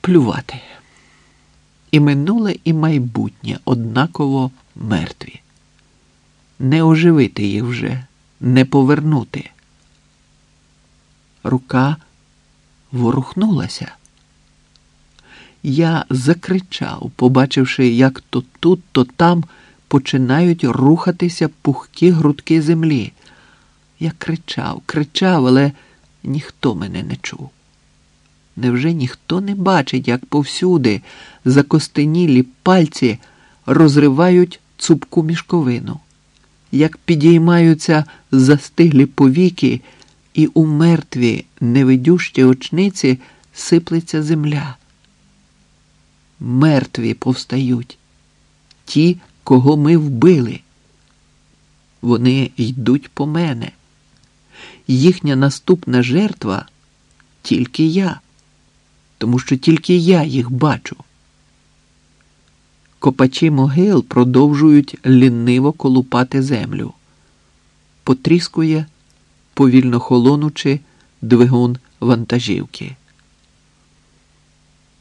плювати. І минуле, і майбутнє однаково мертві. Не оживити їх вже, не повернути. Рука ворухнулася. Я закричав, побачивши, як то тут, то там починають рухатися пухкі грудки землі. Я кричав, кричав, але ніхто мене не чув. Невже ніхто не бачить, як повсюди закостенілі пальці розривають цупку мішковину, як підіймаються застиглі повіки, і у мертві невидющі очниці сиплеться земля? Мертві повстають, ті, кого ми вбили. Вони йдуть по мене. Їхня наступна жертва тільки я, тому що тільки я їх бачу. Копачі могил продовжують ліниво колупати землю. Потріскує, повільно холонучи двигун вантажівки.